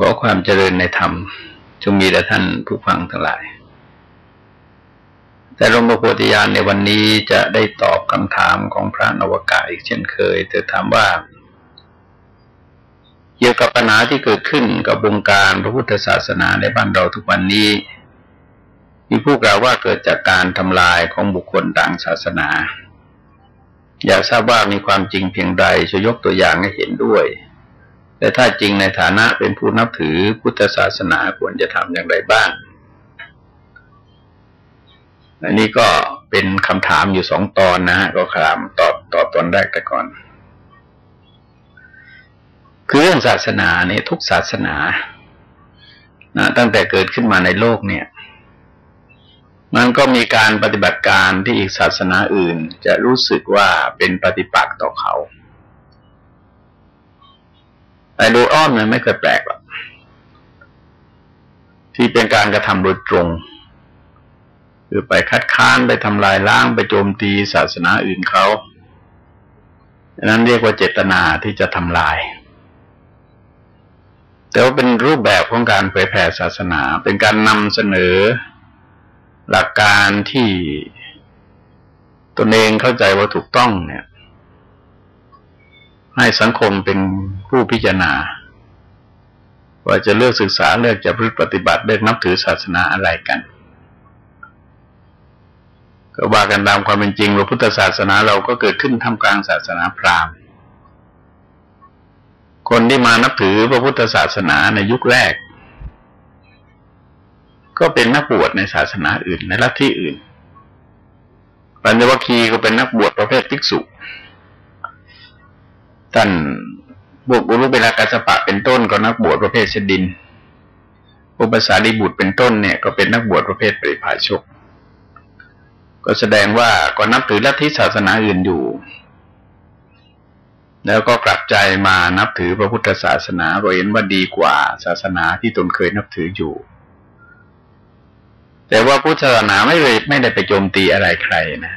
ขอความเจริญในธรรมจงมีแด่ท่านผู้ฟังทั้งหลาย แต่หลวงพ่อโพธิญาณในวันนี้จะได้ตอบคำถามของพระนวกาอีกเช่นเคยแต่ถามว่า เกี่ยวกับปัญหาที่เกิดขึ้นกับวงการพระพุทธศาสนาในบ้านเราทุกวันนี้ มีผู้กล่าวว่าเกิดจากการทำลายของบุคคลต่างศาสนา อยากทราบว่ามีความจริงเพียงใดจะยกตัวอย่างให้เห็นด้วย แต่ถ้าจริงในฐานะเป็นผู้นับถือพุทธศาสนาควรจะทำอย่างไรบ้าง อันนี้ก็เป็นคำถามอยู่สองตอนนะฮะก็คามตอบตอบตอนแรกแต่ก่อน คือเรื่องศาสนาเนี่ยทุกศาสนานะตั้งแต่เกิดขึ้นมาในโลกเนี่ย มันก็มีการปฏิบัติการที่อีกศาสนาอื่น จะรู้สึกว่าเป็นปฏิปักษ์ต่อเขา แต่โดยอ้อมมันไม่เคยแปลกหรอกที่เป็นการกระทำโดยตรงคือไปคัดค้านไปทำลายล้างไปโจมตีศาสนาอื่นเขาดังนั้นเรียกว่าเจตนาที่จะทำลาย แต่ว่าเป็นรูปแบบของการเผยแผ่ศาสนา เป็นการนำเสนอหลักการที่ตนเองเข้าใจว่าถูกต้องเนี่ย ให้สังคมเป็นผู้พิจารณา ว่าจะเลือกศึกษาเลือกจะพฤติปฏิบัติเลือกนับถือศาสนาอะไรกัน ก็ว่ากันตามความเป็นจริงว่าพุทธศาสนาเราก็เกิดขึ้นทำกลางศาสนาพราหมณ์ คนที่มานับถือพระพุทธศาสนาในยุคแรก ก็เป็นนักบวชในศาสนาอื่นในลัทธิอื่นปัญญวัคคีย์ก็เป็นนักบวชประเภทภิกษุ ท่านบวกบุรุษเวลากัสปะเป็นต้นก็นักบวชประเภทเชดิน อุปสารีบุตรเป็นต้นเนี่ยก็เป็นนักบวชประเภทปริภาชก ก็แสดงว่าก็นับถือลัทธิศาสนาอื่นอยู่ แล้วก็กลับใจมานับถือพระพุทธศาสนาเพราะเห็นว่าดีกว่าศาสนาที่ตนเคยนับถืออยู่ แต่ว่าพุทธศาสนาไม่ได้ไม่ได้ไปโจมตีอะไรใครนะ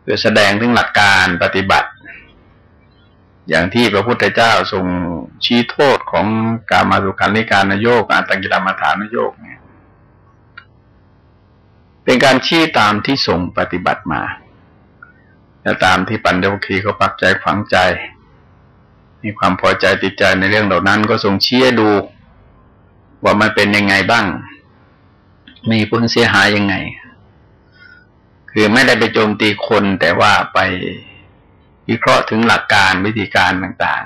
เพื่อแสดงถึงหลักการปฏิบัติ อย่างที่พระพุทธเจ้าทรงชี้โทษของการมาสุขันธิการนโยกอาตังกิลมาฐานนโยกเนี่ย เป็นการชี้ตามที่ทรงปฏิบัติมาและตามที่ปัญญวคีเขาปักใจฝังใจ มีความพอใจติดใจในเรื่องเหล่านั้นก็ทรงเชี้ดู ว่ามันเป็นยังไงบ้าง มีผลเสียหายยังไง คือไม่ได้ไปโจมตีคนแต่ว่าไป วิเคราะห์ถึงหลักการวิธีการต่าง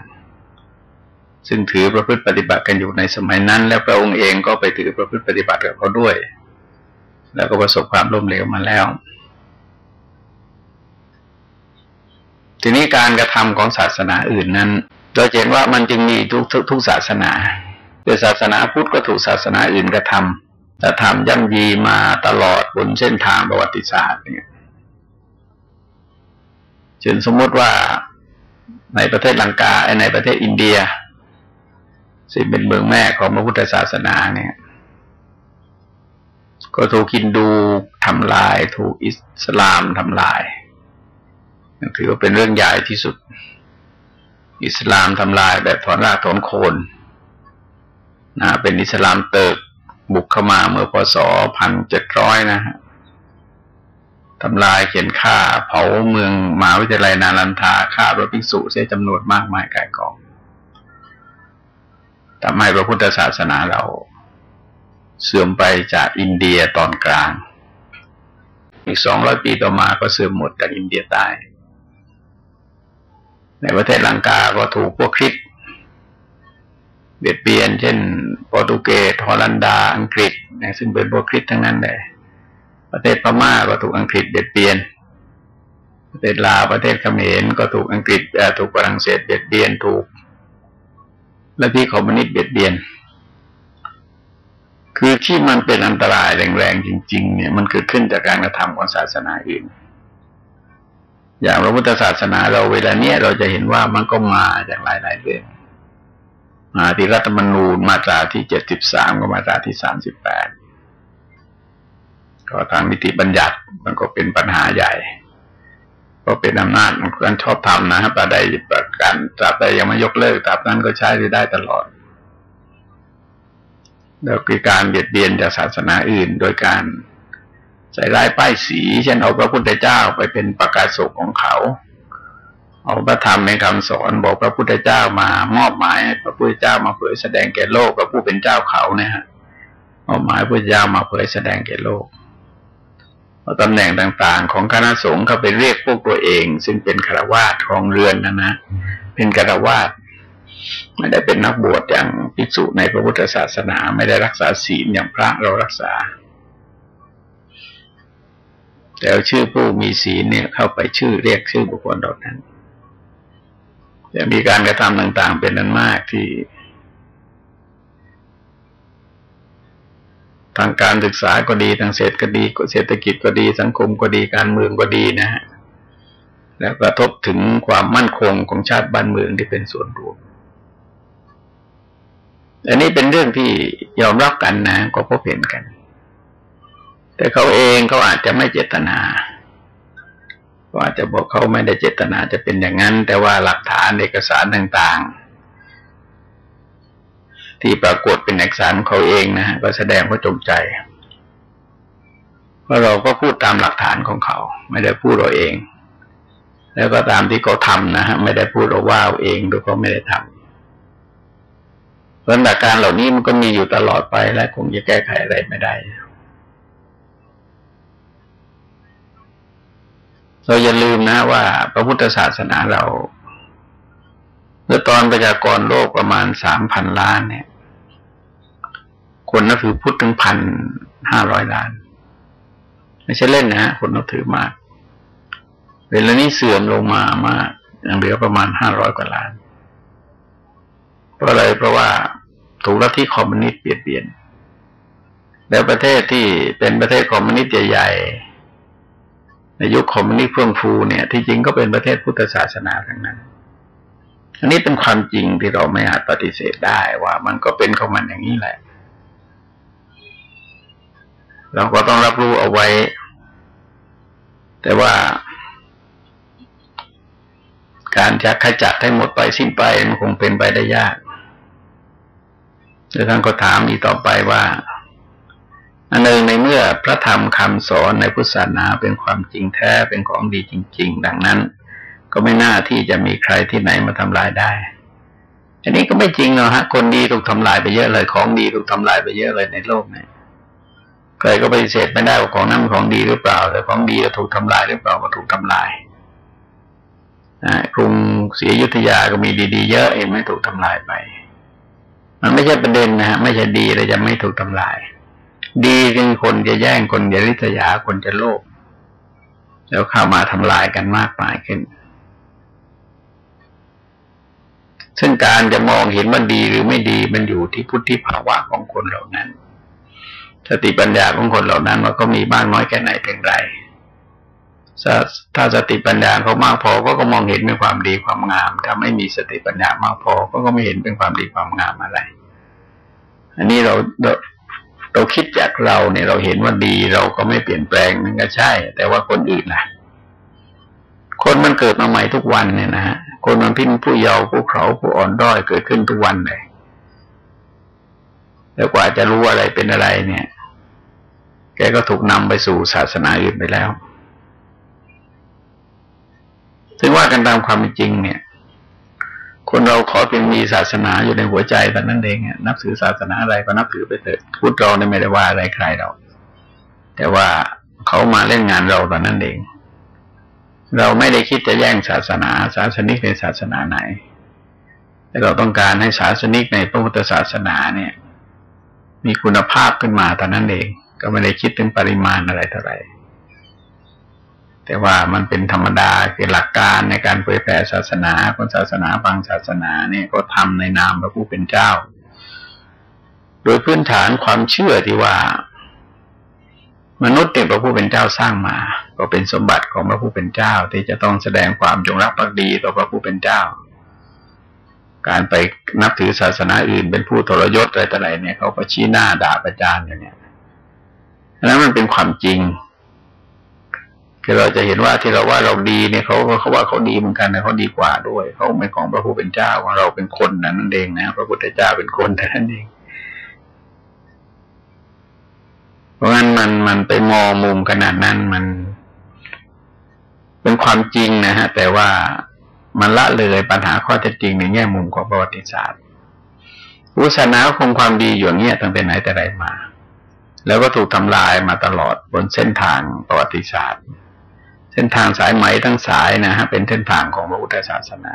ๆ ซึ่งถือประพฤติปฏิบัติกันอยู่ในสมัยนั้น แล้วพระองค์เองก็ไปถือประพฤติปฏิบัติกับเขาด้วย แล้วก็ประสบความล้มเหลวมาแล้ว ทีนี้การกระทำของศาสนาอื่นนั้นเราเห็นว่ามันจึงมีทุกทุกทุกศาสนาโดยศาสนาพุทธก็ถูกศาสนาอื่นกระทำแต่ทำย่ำยีมาตลอดบนเส้นทางประวัติศาสตร์เนี่ย ช่นสมมติว่าในประเทศลังกาในประเทศอินเดียซึ่งเป็นเมืองแม่ของพระพุทธศาสนาเนี่ย ก็ถูกกินดูทำลาย ถูกอิสลามทำลายถือว่าเป็นเรื่องใหญ่ที่สุด อิสลามทำลายแบบถอนรากถอนโคนนะเป็นอิสลามเติกบุกเข้ามาเมื่อพศพันเจ็ดร้อยนะฮะ ทำลายเขียนฆ่า เผาเมืองมหาวิทยาลัยนาลันทาฆ่าพระภิกษุเสียจำนวนมากมายกายกองทำให้พระพุทธศาสนาเรา เสื่อมไปจากอินเดียตอนกลาง อีกสองร้อยปีต่อมาก็เสื่อมหมดจากอินเดียใต้ ในประเทศลังกาก็ถูกพวกคริสเบียดเบียน เช่นโปรตุเกสฮอลันดา อังกฤษ ซึ่งเป็นพวกคริสทั้งนั้นเลย ประเทศพม่าก็ถูกอังกฤษเบียดเบียน ประเทศลาวประเทศเขมรก็ถูกอังกฤษถูกฝรั่งเศสเบียดเบียนถูกและที่คอมมิวนิสต์เบียดเบียน คือที่มันเป็นอันตรายแรงๆจริง ๆ เนี่ย มันเกิดขึ้นจากการกระทำของศาสนาอื่นอย่างพระพุทธศาสนาเราเวลาเนี้ยเราจะเห็นว่ามันก็มาจากหลายๆเรื่องมาที่รัฐธรรมนูญมาตราที่เจ็ดสิบสามกับมาตราที่สามสิบแปด ก็ทางมิติบัญญัติมันก็เป็นปัญหาใหญ่ ก็เป็นอำนาจของการชอบทำนะฮะประใดประการตราบใดยังไม่ยกเลิกตราบนั้นก็ใช้ได้ตลอดแล้วคือการเบียดเบียนจากศาสนาอื่น โดยการใส่ร้ายป้ายสี เช่นเอาพระพุทธเจ้าไปเป็นประกาศสุของเขา เอาพระธรรมในคำสอนบอกพระพุทธเจ้ามามอบหมายพระพุทธเจ้ามาเผยแสดงแก่โลกพระผู้เป็นเจ้าเขาเนี่ยฮะมอบหมายพระพุทธเจ้ามาเผยแสดงแก่โลก ตำแหน่งต่างๆ ของคณะสงฆ์เขาไปเรียกพวกตัวเอง ซึ่งเป็นคารวาสของเรือนนะนะ เป็นคารวาสไม่ได้เป็นนักบวชอย่างภิกษุในพระพุทธศาสนา ไม่ได้รักษาศีลอย่างพระเรารักษา แต่ชื่อผู้มีศีลเนี่ยเข้าไปชื่อเรียกชื่อบุคคลเหล่านั้นจะมีการกระทำต่างๆเป็นนั้นมากที่ ทางการศึกษาก็ดีทางเศรษฐกิจก็เศรษฐกิจก็ดี สังคมก็ดีการเมืองก็ดีนะฮะแล้วกระทบถึงความมั่นคงของชาติบ้านเมืองที่เป็นส่วนรวมอันนี้เป็นเรื่องที่ยอมรับกันนะ ก็พบเห็นกัน แต่เขาเองเขาอาจจะไม่เจตนาก็อาจจะบอกเขาไม่ได้เจตนาจะเป็นอย่างนั้น แต่ว่าหลักฐานเอกสารต่าง ๆ ที่ปรากฏเป็นเอกสารของเขาเองนะฮะก็แสดงว่าจงใจเพราะเราก็พูดตามหลักฐานของเขา ไม่ได้พูดเราเอง แล้วก็ตามที่เขาทำนะฮะไม่ได้พูดเราว่าเองหรือเขาไม่ได้ทำเพราะหลักการเหล่านี้มันก็มีอยู่ตลอดไปและคงจะแก้ไขอะไรไม่ได้เราอย่าลืมนะว่าพระพุทธศาสนาเรา เมื่อตอนประชากรโลกประมาณสามพันล้านเนี่ย คนนับถือพุทธถึงพันห้าร้อยล้าน ไม่ใช่เล่นนะฮะคนนับถือมาก เวลานี้เสื่อมลงมามากอยังเหลือประมาณห้าร้อยกว่าล้าน เพราะอะไรเพราะว่าถูกลัทธิคอมมิวนิสต์เปลี่ยนเปลี่ยน แล้วประเทศที่เป็นประเทศคอมมิวนิสต์ใหญ่ๆในยุคคอมมิวนิสต์เฟื่องฟูเนี่ย ที่จริงก็เป็นประเทศพุทธศาสนาทั้งนั้น อันนี้เป็นความจริงที่เราไม่อาจปฏิเสธได้ว่ามันก็เป็นของมันอย่างนี้แหละ เราก็ต้องรับรู้เอาไว้ แต่ว่า การจะขจัดให้หมดไปสิ้นไปมันคงเป็นไปได้ยากแล้วท่านก็ถามอีกต่อไปว่าอันหนึ่งในเมื่อพระธรรมคำสอนในพุทธศาสนาเป็นความจริงแท้เป็นของดีจริง ๆ ดังนั้น ก็ไม่น่าที่จะมีใครที่ไหนมาทำลายได้ อันนี้ก็ไม่จริงเนาะฮะ คนดีถูกทำลายไปเยอะเลย ของดีถูกทำลายไปเยอะเลยในโลกนี้ใครก็ปฏิเสธไม่ได้ว่าของนั้นของดีหรือเปล่า แต่ของดีก็ถูกทำลายหรือเปล่าก็ถูกทำลายกรุงศรีอยุธยาก็มีดีๆเยอะเองไม่ถูกทำลายไป มันไม่ใช่ประเด็นนะฮะไม่ใช่ดีเลยจะไม่ถูกทำลาย ดีคือคนจะแย่งคนจะริษยาคนจะโลภแล้วเข้ามาทำลายกันมากมายขึ้น ซึ่งการจะมองเห็นว่าดีหรือไม่ดีมันอยู่ที่พุทธิภาวะของคนเหล่านั้นสติปัญญาของคนเหล่านั้นมันก็มีบ้างน้อยแค่ไหนเพียงไรถ้าสติปัญญาเขามากพอก็ก็มองเห็นเป็นความดีความงาม ถ้าไม่มีสติปัญญามากพอก็ก็ไม่เห็นเป็นความดีความงามอะไร อันนี้เราเราเราคิดจากเราเนี่ยเราเห็นว่าดีเราก็ไม่เปลี่ยนแปลงนั่นก็ใช่ แต่ว่าคนอื่นนะคนมันเกิดมาใหม่ทุกวันเนี่ยนะฮะ คนมันพินผู้เยาว์ผู้เขาผู้อ่อนด้อยเกิดขึ้นทุกวันเลยแล้วกว่าจะรู้อะไรเป็นอะไรเนี่ย แกก็ถูกนำไปสู่ศาสนาอื่นไปแล้วซึ่งว่ากันตามความจริง เนี่ย คนเราขอเพียงมีศาสนาอยู่ในหัวใจแต่นั้นเองนับถือศาสนาอะไรก็นับถือไปเถิดพุทธเราเนี่ยไม่ได้ว่าอะไรใครเรา แต่ว่าเขามาเล่นงานเราตอนนั้นเอง เราไม่ได้คิดจะแย่งศาสนา ศาสนิกในศาสนาไหน แต่เราต้องการให้ศาสนิกในพระพุทธศาสนาเนี่ย มีคุณภาพขึ้นมาตอนนั้นเอง ก็ไม่ได้คิดถึงปริมาณอะไรเท่าไหร่แต่ว่ามันเป็นธรรมดาคือหลักการในการเผยแผ่ศาสนาคนศาสนาบางศาสนาเนี่ยก็ทำในนามพระผู้เป็นเจ้า โดยพื้นฐานความเชื่อที่ว่า มนุษย์เป็นพระผู้เป็นเจ้าสร้างมา ก็เป็นสมบัติของพระผู้เป็นเจ้า ที่จะต้องแสดงความจงรักภักดีต่อพระผู้เป็นเจ้า การไปนับถือศาสนาอื่น เป็นผู้ทรยศอะไรต่ออะไรเนี่ยเขาก็ชี้หน้าด่าประจานอย่างเนี้ยนั้นมันเป็นความจริงคือเราจะเห็นว่าที่เราว่าเราดีเนี่ยเขาเขาว่าเขาดีเหมือนกันนะเขาดีกว่าด้วยเขาเป็นของพระผู้เป็นเจ้าของเราเป็นคนนั้นนั่นเองนะพระพุทธเจ้าเป็นคนแต่นั่นเอง ราะงั้นมันมันไปมองมุมขนาดนั้นมัน เป็นความจริงนะฮะ แต่ว่ามันละเลยปัญหาข้อเท็จจริงในแง่มุมของประวัติศาสตร์อุศาสนาคงความดีอยู่เนี้ยตั้งแต่ไหนแต่ไรมา แล้วก็ถูกทำลายมาตลอดบนเส้นทางประวัติศาสตร์ เส้นทางสายไหมทั้งสายนะฮะเป็นเส้นทางของพระพุทธศาสนา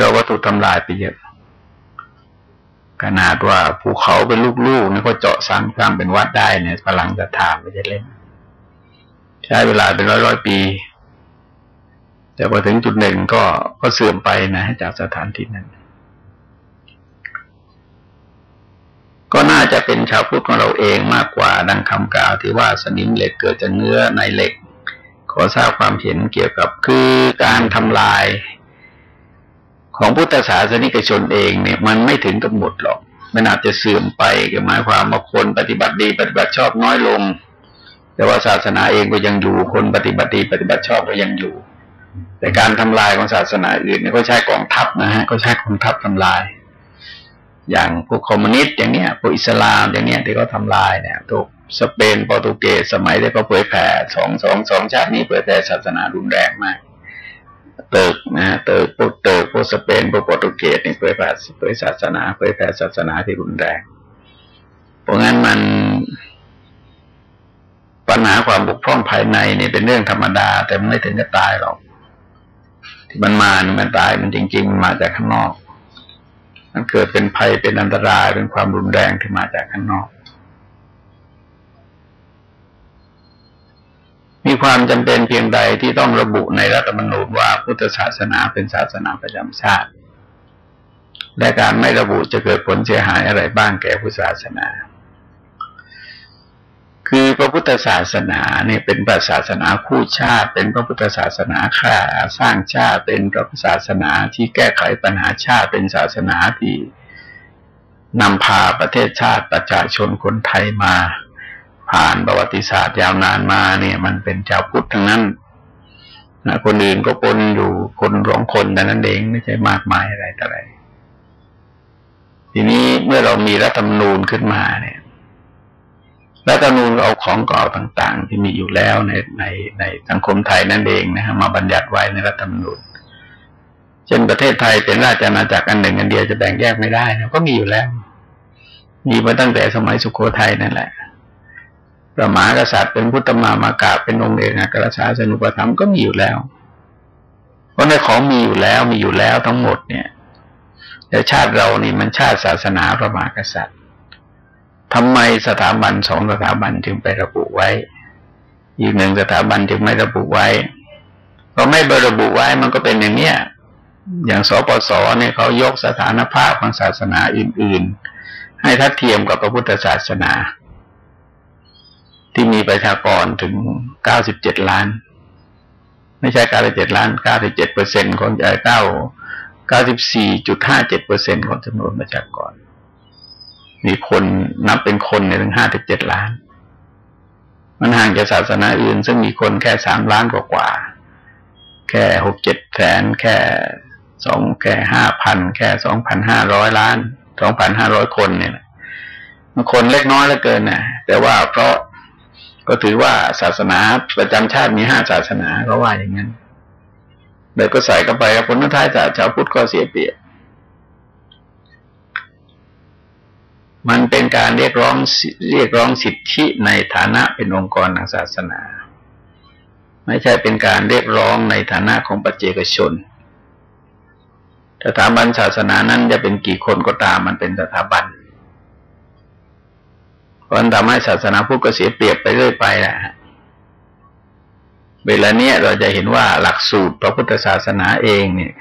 เราก็ถูกทำลายไปเยอะ ขนาดว่าภูเขาเป็นลูกๆนี่ก็เจาะสร้างสร้างเป็นวัดได้เนี่ยพลังจะถามไม่ใช่เล่น ใช้เวลาเป็นร้อยร้อยปี แต่พอถึงจุดหนึ่งก็ก็เสื่อมไปนะจากสถานที่นั้น ก็น่าจะเป็นชาวพุทธของเราเองมากกว่าดังคำกล่าวที่ว่าสนิมเหล็กเกิดจากเนื้อในเหล็ก ขอทราบความเห็นเกี่ยวกับคือการทำลาย ของพุทธศาสนิกชนเองเนี่ยมันไม่ถึงกับหมดหรอก มันอาจจะเสื่อมไปก็หมายความว่าคนปฏิบัติดี ปฏิบัติชอบน้อยลง แต่ว่าศาสนาเองก็ยังอยู่คนปฏิบัติดีปฏิบัติชอบก็ยังอยู่ แต่การทำลายของศาสนาอื่นเนี่ยก็ใช้กองทัพนะฮะก็ใช้กองทัพทำลาย อย่างพวกคอมมิวนิสต์อย่างเนี้ยพวกอิสลามอย่างเนี้ยที่เขาทาลายเนี่ยพวกสเปนโปรตุเกสสมัยที่เขาเผยแผ่สองสองสองชาตินี้เผยแผ่ศาสนารุนแรงมาก เติกนะเติกพวกเติกพวกสเปนพวกโปรตุเกสนี่เผยแผ่เผยศาสนาเผยแผ่ศาสนาที่รุนแรง เพราะงั้นมัน ปัญหาความบกพร่องภายในนี่เป็นเรื่องธรรมดา แต่ไม่ถึงกับตายหรอกที่มันมานี่มันตายมันจริง ๆ มันมาจากข้างนอก มันเกิดเป็นภัยเป็นอันตรายเป็นความรุนแรงที่มาจากข้างนอก มีความจำเป็นเพียงใดที่ต้องระบุในรัฐธรรมนูญว่าพุทธศาสนาเป็นศาสนาประจำชาติ และการไม่ระบุจะเกิดผลเสียหายอะไรบ้างแก่พุทธศาสนา คือพระพุทธศาสนาเนี่ยเป็นศาสนาคู่ชาติ เป็นพระพุทธศาสนาค่าสร้างชาติเป็นพระศาสนาที่แก้ไขปัญหาชาติเป็นศาสนาที่นำพาประเทศชาติประชาชนคนไทยมา ผ่านประวัติศาสตร์ยาวนานมาเนี่ย มันเป็นชาวพุทธทั้งนั้นนะคนอื่นก็ปนอยู่คนสองคนแต่นั้นเองไม่ใช่มากมายอะไรต่ออะไร ทีนี้เมื่อเรามีรัฐธรรมนูญขึ้นมาเนี่ยรัฐธรรมนูญเอาของเก่าต่างๆ ที่มีอยู่แล้วในในในสังคมไทยนั่นเองนะฮะมาบัญญัติไว้ในรัฐธรรมนูญเช่นประเทศไทยเป็นราชอาณาจักรอันหนึ่งอันเดียวจะแบ่งแยกไม่ได้นะก็มีอยู่แล้ว มีมาตั้งแต่สมัยสุโขทัยนั่นแหละ พระมหากษัตริย์เป็นพุทธมามากาเป็นองค์เอกอัครชาสนุปธรรมก็มีอยู่แล้ว เพราะในของมีอยู่แล้วมีอยู่แล้วทั้งหมดเนี่ยแต่ชาติเรานี่มันชาติศาสนาพระมหากษัตริย์ทำไมสถาบันสองสถาบันจึงไประบุไว้ อีกหนึ่งสถาบันจึงไม่ระบุไว้พอไม่ระบุไว้มันก็เป็นอย่างเนี้ยอย่างสปสเนี่ยเขายกสถานภาพของศาสนาอื่น ๆ ให้ทัดเทียมกับพระพุทธศาสนา ที่มีประชากรถึงเก้าสิบเจ็ดล้าน ไม่ใช่เก้าสิบเจ็ดล้านเก้าสิบเจ็ดเปอร์เซ็นของใหญ่เก้าเก้าสิบสี่จุดห้าเจ็ดเปอร์เซ็นของจำนวนประชากร มีคนนับเป็นคนในถึงห้าสิบเจ็ดล้าน มันห่างจากศาสนาอื่น ซึ่งมีคนแค่สามล้านกว่ากว่า แค่หกเจ็ดแสนแค่สองแค่ห้าพันแค่สองพันห้าร้อยล้านสองพันห้าร้อยคนเนี่ยมันคนเล็กน้อยเหลือเกินนะแต่ว่าเพราะ ก็ถือว่าศาสนาประจำชาติมีห้าศาสนาก็ว่าอย่างนั้นเด็กก็ใส่เข้าไปผลท้ายจากชาวพุทธก็เสียเปรียบมันเป็นการเรียกร้องเรียกร้องสิทธิในฐานะเป็นองค์กรทางศาสนา ไม่ใช่เป็นการเรียกร้องในฐานะของปัจเจกชนสถาบันศาสนานั้นจะเป็นกี่คนก็ตามมันเป็นสถาบัน พราะทำให้ศาสนาพุทธก็เสียเปรียบไปเรื่อยไปแหละเวลาเนี้ยเราจะเห็นว่าหลักสูตรพระพุทธศาสนาเองเนี่ย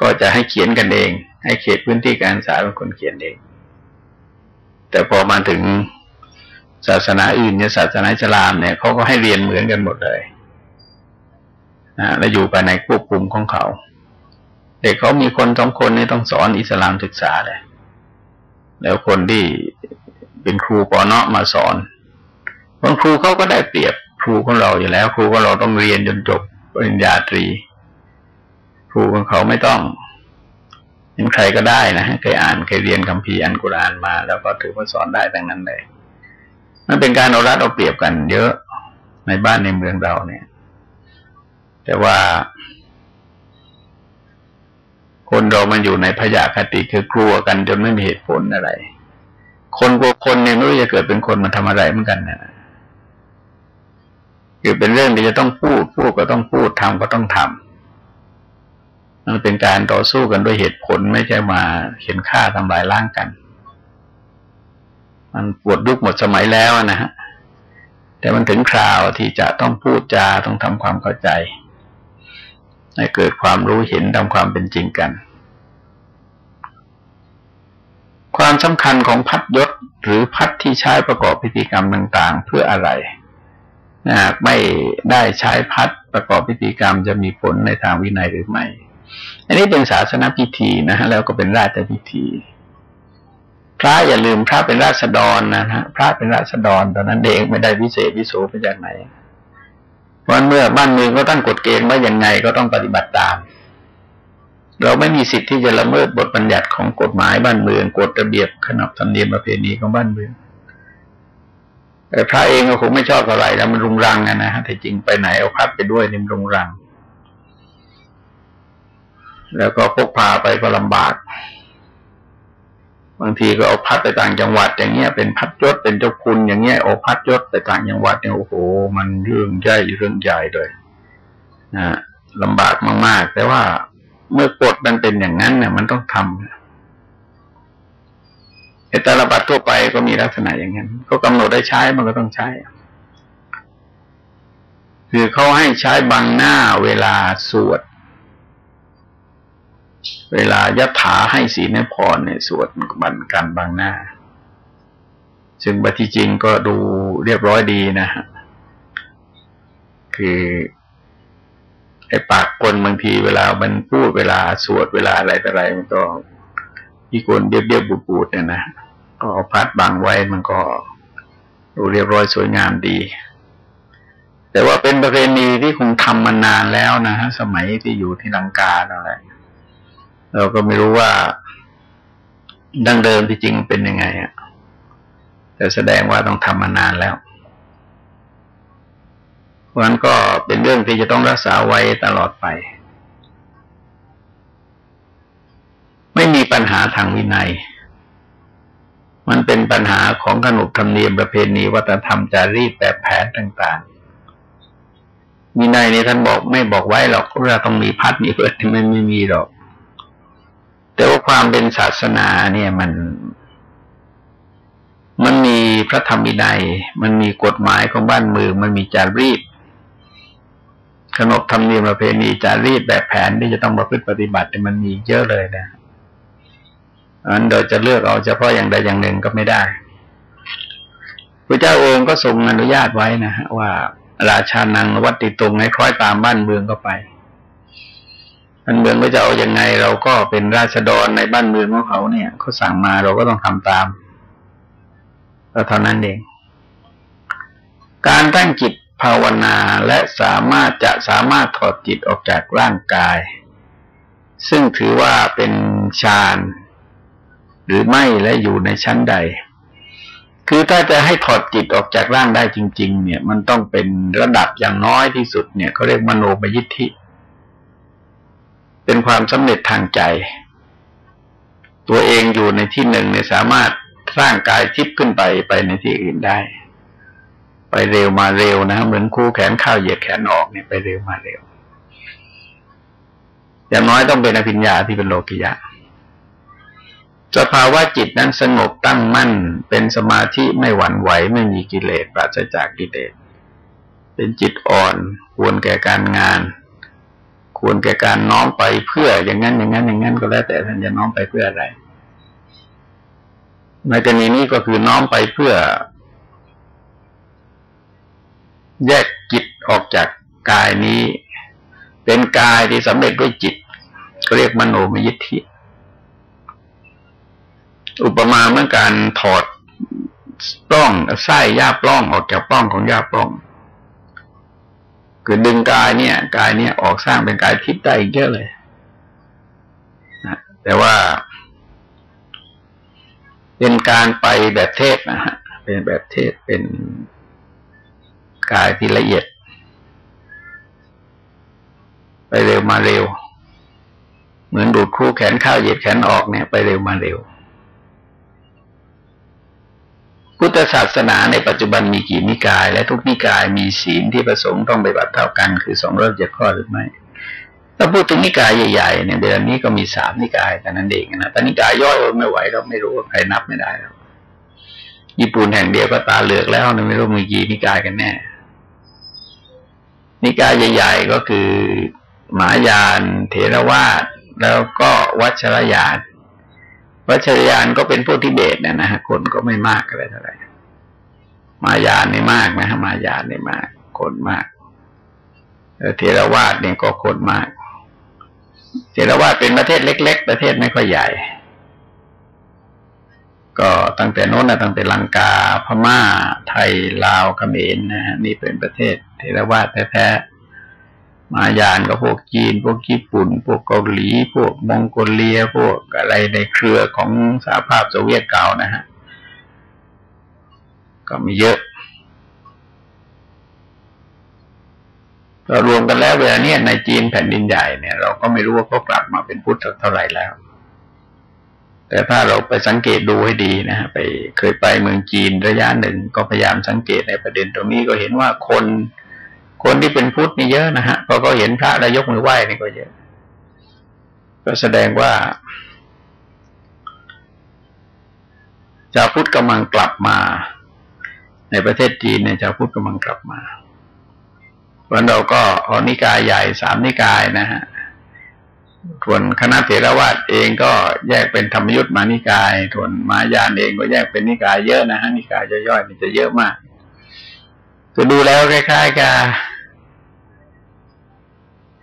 ก็จะให้เขียนกันเอง ให้เขตพื้นที่การศึกษาเป็นคนเขียนเอง แต่พอมาถึงศาสนาอื่นเนี่ยศาสนาอิสลามเนี่ยเขาก็ให้เรียนเหมือนกันหมดเลยนะและอยู่ภายในควบคุมของเขา เด็กเขามีคนสองคนนี่ต้องสอนอิสลามศึกษาเลย แล้วคนที่เป็นครูปอเนาะมาสอนบางครูเขาก็ได้เปรียบครูของเราอยู่แล้ว ครูของเราต้องเรียนจนจบปริญญาตรี ครูของเขาไม่ต้องห็นใครก็ได้นะเคยอ่านเคยเรียนคัมภีร์อันกุรอานมา แล้วก็ถือว่าสอนได้ดังนั้นเลยมันเป็นการเอารัดเอาเปรียบกัน เยอะในบ้านในเมืองเราเนี่ย แต่ว่า คนเรามันอยู่ในพยาคติคือกลัวกันจนไม่มีเหตุผลอะไร คนกลัวคนเนี่ยไม่รู้จะเกิดเป็นคนมาทำอะไรเหมือนกันนะคือเป็นเรื่องที่จะต้องพูด พูดก็ต้องพูดทำก็ต้องทำมันเป็นการต่อสู้กันด้วยเหตุผลไม่ใช่มาเข็นฆ่าทำลายล้างกัน มันปวดยุคหมดสมัยแล้วนะฮะแต่มันถึงคราวที่จะต้องพูดจาต้องทำความเข้าใจ ให้เกิดความรู้เห็นตามความเป็นจริงกัน ความสำคัญของพัดยศหรือพัดที่ใช้ประกอบพิธีกรรมต่างๆ เพื่ออะไรหากไม่ได้ใช้พัดประกอบพิธีกรรมจะมีผลในทางวินัยหรือไม่ อันนี้เป็นศาสนาพิธีนะฮะแล้วก็เป็นราชพิธี พระอย่าลืมพระเป็นราษฎรนะฮะพระเป็นราษฎรตอนนั้นเองไม่ได้วิเศษวิโสไปจากไหน เพราะเมื่อบ้านเมืองก็ตั้งกฎเกณฑ์ว่าอย่างไงก็ต้องปฏิบัติตาม เราไม่มีสิทธิ์ที่จะละเมิดบทบัญญัติของกฎหมายบ้านเมืองกฎระเบียบขนบธรรมเนียมประเพณีของบ้านเมืองแต่พระเองก็คงไม่ชอบอะไรแล้วมันรุงรังนะฮะแต่จริงไปไหนเอาพัดไปด้วยนี่มันรุงรัง แล้วก็พกพาไปก็ลำบาก บางทีก็เอาพัดไปต่างจังหวัด อย่างเงี้ยเป็นพัดยศเป็นเจ้าคุณอย่างเงี้ยเอาพัดยศไปต่างจังหวัดเนี่ยโอ้โห มันเรื่องใหญ่เรื่องใหญ่เลยนะลำบากมาก ๆ แต่ว่าเมื่อกฎมันเป็นอย่างนั้นเนี่ยมันต้องทำไอ้ตลบัตรทั่วไปก็มีลักษณะอย่างนั้นก็กำหนดได้ใช้มันก็ต้องใช้คือเขาให้ใช้บางหน้าเวลาสวด เวลายถาให้ศีลให้พรในสวดบันกันบางหน้า ซึ่งบัติจริงก็ดูเรียบร้อยดีนะฮะคือไอ้ปากคนบางทีเวลามันพูดเวลาสวดเวลาอะไรต่ออะไร มันก็ที่คนเดียบเดียบบูบูดเนี่ยนะก็เอาพัดบังไว้มันก็ดูเรียบร้อยสวยงามดี แต่ว่าเป็นประเพณีที่คงทำมานานแล้วนะฮะสมัยที่อยู่ที่ลังกาอะไร เราก็ไม่รู้ว่าดั้งเดิมที่จริงเป็นยังไงอะแต่แสดงว่าต้องทำมานานแล้วเพราะนั้นก็เป็นเรื่องที่จะต้องรักษาไว้ตลอดไป ไม่มีปัญหาทางวินัย มันเป็นปัญหาของขนบธรรมเนียมประเพณีวัฒนธรรมจารีตแบบแผนต่างๆวินัยนี้ท่านบอกไม่บอกไว้หรอกว่าต้องมีพัดมีเพิดมันไม่มีหรอก แต่ว่าความเป็นศาสนาเนี่ยมัน มันมีพระธรรมวินัย มันมีกฎหมายของบ้านเมืองมันมีจารีตขนบธรรมเนียมประเพณีจารีตแบบแผนที่จะต้องประพฤติปฏิบัติมันมีเยอะเลยนะอันเราจะเลือกเอาเฉพาะอย่างใดอย่างหนึ่งก็ไม่ได้พระเจ้าองค์ก็ทรงอนุญาตไว้นะฮะว่า ราชานังวัดติตรงให้คล้อยตามบ้านเมืองก็ไป บ้านเมืองก็จะเอาอยัางไง เราก็เป็นราชดรในบ้านเมืองของเขาเนี่ยเขาสั่งมาเราก็ต้องทำตามก็เท่านั้นเอง การตั้งจิตภาวนาและสามารถจะสามารถถอดจิตออกจากร่างกาย ซึ่งถือว่าเป็นฌานหรือไม่และอยู่ในชั้นใด คือถ้าจะให้ถอดจิตออกจากร่างได้จริง ๆ เนี่ย มันต้องเป็นระดับอย่างน้อยที่สุดเนี่ยเขาเรียกมโนมยิทธิ เป็นความสำเร็จทางใจ ตัวเองอยู่ในที่หนึ่งเนี่ยสามารถสร้างกายทิพย์ขึ้นไปไปในที่อื่นได้ ไปเร็วมาเร็วนะเหมือนคู่แขนข้าวเหยียดแขนออกเนี่ยไปเร็วมาเร็ว อย่างน้อยต้องเป็นอภิญญาที่เป็นโลกิยะสภาวะจิตนั้นสงบตั้งมั่น เป็นสมาธิไม่หวั่นไหวไม่มีกิเลสปราศจากกิเลส เป็นจิตอ่อนควรแก่การงาน ควรแก่การน้อมไปเพื่ออย่างนั้นอย่างนั้นอย่างนั้นก็แล้วแต่ท่านจะน้อมไปเพื่ออะไร ในกรณีนี้ก็คือน้อมไปเพื่อ แยกจิตออกจากกายนี้ เป็นกายที่สำเร็จด้วยจิตก็เรียกมโนมยิทธิ อุปมาเมื่อการถอดปล้องไส้ย่าปล้องออกจากปล้องของย่าปล้อง คือดึงกายเนี่ย กายเนี่ยออกสร้างเป็นกายทิพย์ได้อีกเยอะเลยนะแต่ว่า เป็นการไปแบบเทศนะฮะเป็นแบบเทศเป็นกายที่ละเอียด ไปเร็วมาเร็ว เหมือนดูดคู่แขนเข้าเหยียดแขนออกเนี่ย ไปเร็วมาเร็ว พุทธศาสนาในปัจจุบันมีกี่นิกาย และทุกนิกายมีศีลที่ประสงค์ต้องไปบัติเท่ากัน คือสองร้อยเจ็ดข้อหรือไม่ถ้าพูดถึงนิกายใหญ่ๆเนี่ยเดือนนี้ก็มีสามนิกายแต่นั้นเองนะแต่นิกายย่อยไม่ไหวเราไม่รู้ว่าใครนับไม่ได้แล้วญี่ปุ่นแห่งเดียวก็ตาเหลือกแล้วนะไม่รู้มีกี่นิกายกันแน่ นิกายใหญ่ ๆ ก็คือหมายานเถรวาทแล้วก็วัชรยาน วัชรยานก็เป็นพวกทิเบตเนี่ยนะฮะคนก็ไม่มากอะไรเท่าไหร่มายานนี่มากนะฮะมายานนี่มาก คนมากเทรวาสเนี่ยก็คนมากเทรวาสเป็นประเทศเล็ก ๆ ประเทศไม่ค่อยใหญ่ ก็ตั้งแต่โน้นนะตั้งแต่ลังกาพม่า ไทยลาวเขมรนะฮะนี่เป็นประเทศเทรวาสแท้ๆ มายานก็พวกจีน พวกญี่ปุ่น พวกเกาหลี พวกมองโกเลีย พวกอะไรในเครือของสหภาพโซเวียตเก่านะฮะ ก็มีเยอะเรารวมกันแล้วเวลาเนี้ยในจีนแผ่นดินใหญ่เนี่ย เราก็ไม่รู้ว่าเขากลับมาเป็นพุทธเท่าไหร่แล้ว แต่ถ้าเราไปสังเกตดูให้ดีนะฮะไปเคยไปเมืองจีนระยะหนึ่งก็พยายามสังเกตในประเด็นตรงนี้ก็เห็นว่าคน คนที่เป็นพุทธนี่เยอะนะฮะพอเขาเห็นพระแล้วยกมือไหว้นี่ก็เยอะ ก็แสดงว่าชาวพุทธกำลังกลับมา ในประเทศจีนเนี่ยชาวพุทธกำลังกลับมาวันเราก็อนิกายใหญ่สามนิกายนะฮะส่วนคณะเถรวาทเองก็แยกเป็นธรรมยุทธมานิกายส่วนมายานเองก็แยกเป็นนิกายเยอะนะฮะนิกายย่อยๆมันจะเยอะมาก จะดูแล้วคล้ายๆกับ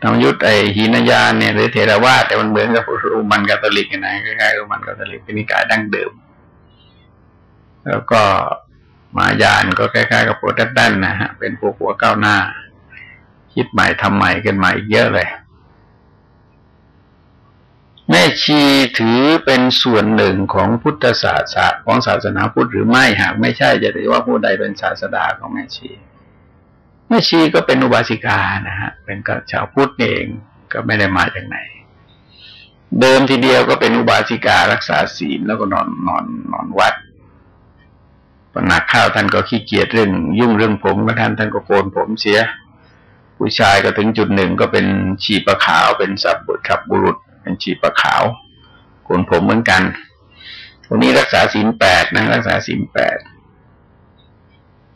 ธรรมยุทธไอหินยานเนี่ยหรือเทรวาแต่มันเหมือนกับรูมันกาตลิกนะคล้ายๆรูมันกาตลิกเป็นนิกายดั้งเดิม แล้วก็มายานก็คล้ายๆกับโปรตตนนะฮะเป็นพวกหัวก้าวหน้า คิดใหม่ทำใหม่กันใหม่อีกเยอะเลย แม่ชีถือเป็นส่วนหนึ่งของพุทธศาสนาของศาสนาพุทธหรือไม่หากไม่ใช่จะถือว่าผู้ใดเป็นศาสดาของแม่ชี แม่ชีก็เป็นอุบาสิกานะฮะ เป็นกับชาวพุทธเองก็ไม่ได้มาจากไหน เดิมทีเดียวก็เป็นอุบาสิการักษาศีลแล้วก็นอนนอนนอนวัดปนักข้าวท่านก็ขี้เกียจเรื่อง ยุ่งเรื่องผมก็ท่านท่านก็โกนผมเสีย ผู้ชายก็ถึงจุดหนึ่งก็เป็นชีปะขาวเป็นสับบุตรขับบุรุษ เป็นชีปะขาวโกนผมเหมือนกันตรงนี้รักษาศีลแปดนะรักษาศีลแปด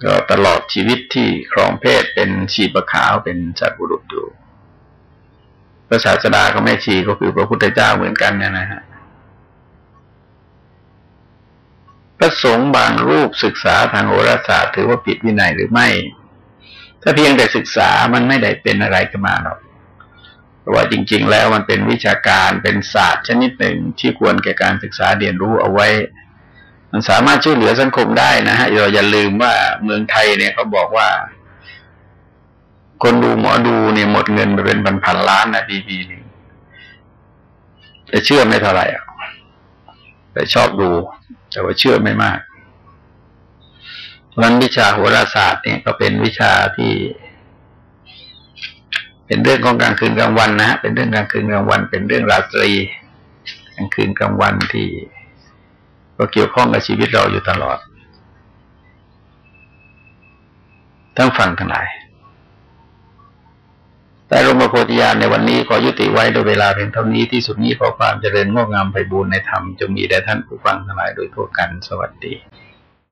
ก็ตลอดชีวิตที่ครองเพศเป็นชีปะขาวเป็นสัตบุรุษอยู่พระศาสดาก็ไม่ชีก็คือพระพุทธเจ้าเหมือนกันนะฮะพระสงฆ์บางรูปศึกษาทางโหราศาสตร์ถือว่าผิดวินัยหรือไม่ ถ้าเพียงแต่ศึกษามันไม่ได้เป็นอะไรขึ้นมาหรอกเพราะว่าจริง ๆ แล้วมันเป็นวิชาการเป็นศาสตร์ชนิดหนึ่งที่ควรแก่การศึกษาเรียนรู้เอาไว้ มันสามารถช่วยเหลือสังคมได้นะฮะเราอย่าลืมว่าเมืองไทยเนี่ยเขาบอกว่า คนดูหมอดูเนี่ยหมดเงินไปเป็นพันพันล้านนะปีปีนึงแต่เชื่อไม่เท่าไหร่อะแต่ชอบดู แต่ว่าเชื่อไม่มากวันวิชาโหราศาสตร์เนี่ยก็เป็นวิชาที่เป็นเรื่องของกลางคืนกลางวันนะเป็นเรื่องกลางคืนกลางวัน เป็นเรื่องราตรีกลางคืนกลางวันที่ ก็เกี่ยวข้องกับชีวิตเราอยู่ตลอด ทั้งฟังทั้งหลายแต่ลงมาโพธิญาณในวันนี้ขอยุติไว้โดยเวลาเพียงเท่านี้ที่สุดนี้ขอความเจริญงอกงามไปบูรณนธรรมจงมีแด่ท่านผู้ฟังทั้งหลายโดยทั่วกันสวัสดี